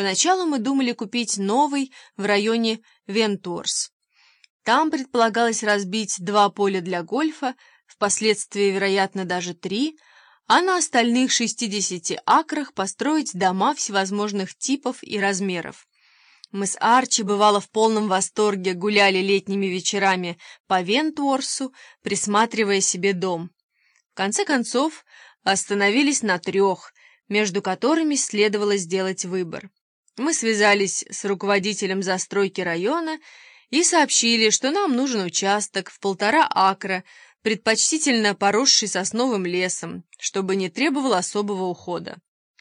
Поначалу мы думали купить новый в районе Вентурс. Там предполагалось разбить два поля для гольфа, впоследствии, вероятно, даже три, а на остальных 60 акрах построить дома всевозможных типов и размеров. Мы с Арчи, бывало, в полном восторге гуляли летними вечерами по Вентуорсу, присматривая себе дом. В конце концов, остановились на трех, между которыми следовало сделать выбор. Мы связались с руководителем застройки района и сообщили, что нам нужен участок в полтора акра, предпочтительно поросший сосновым лесом, чтобы не требовал особого ухода.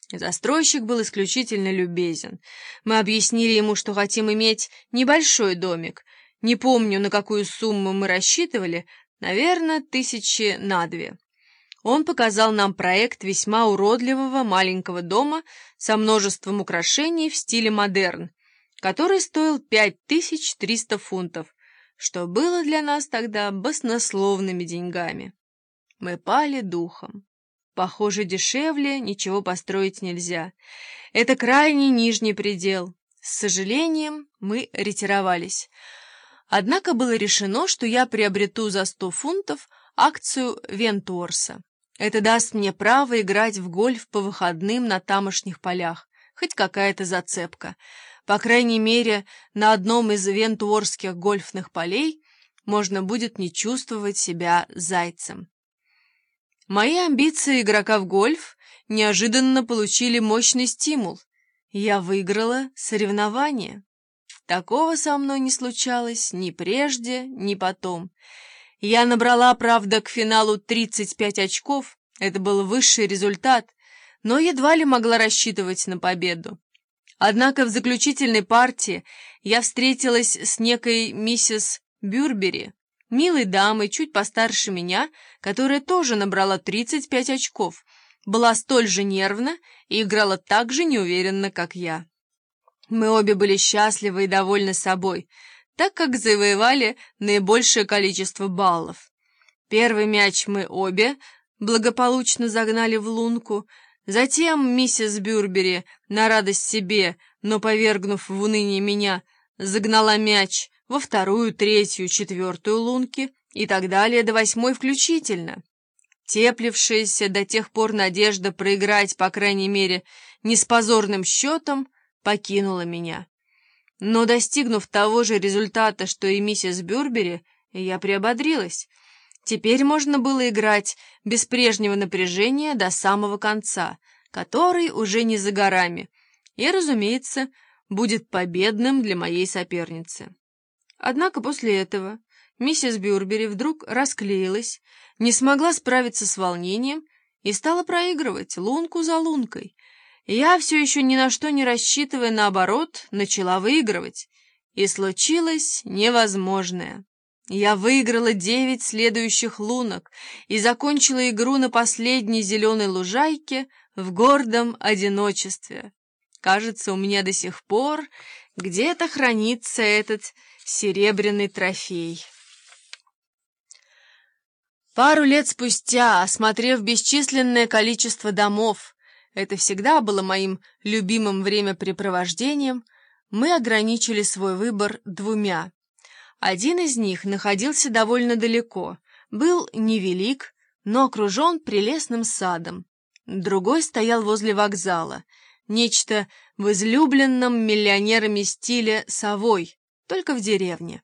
Застройщик был исключительно любезен. Мы объяснили ему, что хотим иметь небольшой домик. Не помню, на какую сумму мы рассчитывали, наверное, тысячи на две. Он показал нам проект весьма уродливого маленького дома со множеством украшений в стиле модерн, который стоил 5300 фунтов, что было для нас тогда баснословными деньгами. Мы пали духом. Похоже, дешевле ничего построить нельзя. Это крайний нижний предел. С сожалением мы ретировались. Однако было решено, что я приобрету за 100 фунтов акцию Вентуорса. Это даст мне право играть в гольф по выходным на тамошних полях. Хоть какая-то зацепка. По крайней мере, на одном из вентуорских гольфных полей можно будет не чувствовать себя зайцем. Мои амбиции игрока в гольф неожиданно получили мощный стимул. Я выиграла соревнование. Такого со мной не случалось ни прежде, ни потом. Я набрала, правда, к финалу 35 очков, это был высший результат, но едва ли могла рассчитывать на победу. Однако в заключительной партии я встретилась с некой миссис Бюрбери, милой дамой, чуть постарше меня, которая тоже набрала 35 очков, была столь же нервна и играла так же неуверенно, как я. Мы обе были счастливы и довольны собой, так как завоевали наибольшее количество баллов. Первый мяч мы обе благополучно загнали в лунку, затем миссис Бюрбери, на радость себе, но повергнув в уныние меня, загнала мяч во вторую, третью, четвертую лунки и так далее до восьмой включительно. Теплившаяся до тех пор надежда проиграть, по крайней мере, не с позорным счетом, покинула меня. Но, достигнув того же результата, что и миссис Бюрбери, я приободрилась. Теперь можно было играть без прежнего напряжения до самого конца, который уже не за горами, и, разумеется, будет победным для моей соперницы. Однако после этого миссис Бюрбери вдруг расклеилась, не смогла справиться с волнением и стала проигрывать лунку за лункой — я, все еще ни на что не рассчитывая, наоборот, начала выигрывать. И случилось невозможное. Я выиграла девять следующих лунок и закончила игру на последней зеленой лужайке в гордом одиночестве. Кажется, у меня до сих пор где-то хранится этот серебряный трофей. Пару лет спустя, осмотрев бесчисленное количество домов, это всегда было моим любимым времяпрепровождением, мы ограничили свой выбор двумя. Один из них находился довольно далеко, был невелик, но окружен прелестным садом. Другой стоял возле вокзала, нечто в излюбленном миллионерами стиле «совой», только в деревне.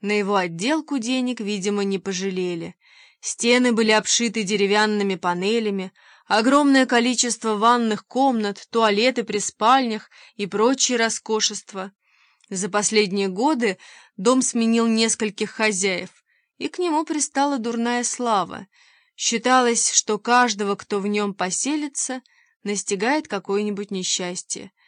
На его отделку денег, видимо, не пожалели. Стены были обшиты деревянными панелями, огромное количество ванных комнат, туалеты при спальнях и прочие роскошества. За последние годы дом сменил нескольких хозяев, и к нему пристала дурная слава. Считалось, что каждого, кто в нем поселится, настигает какое-нибудь несчастье —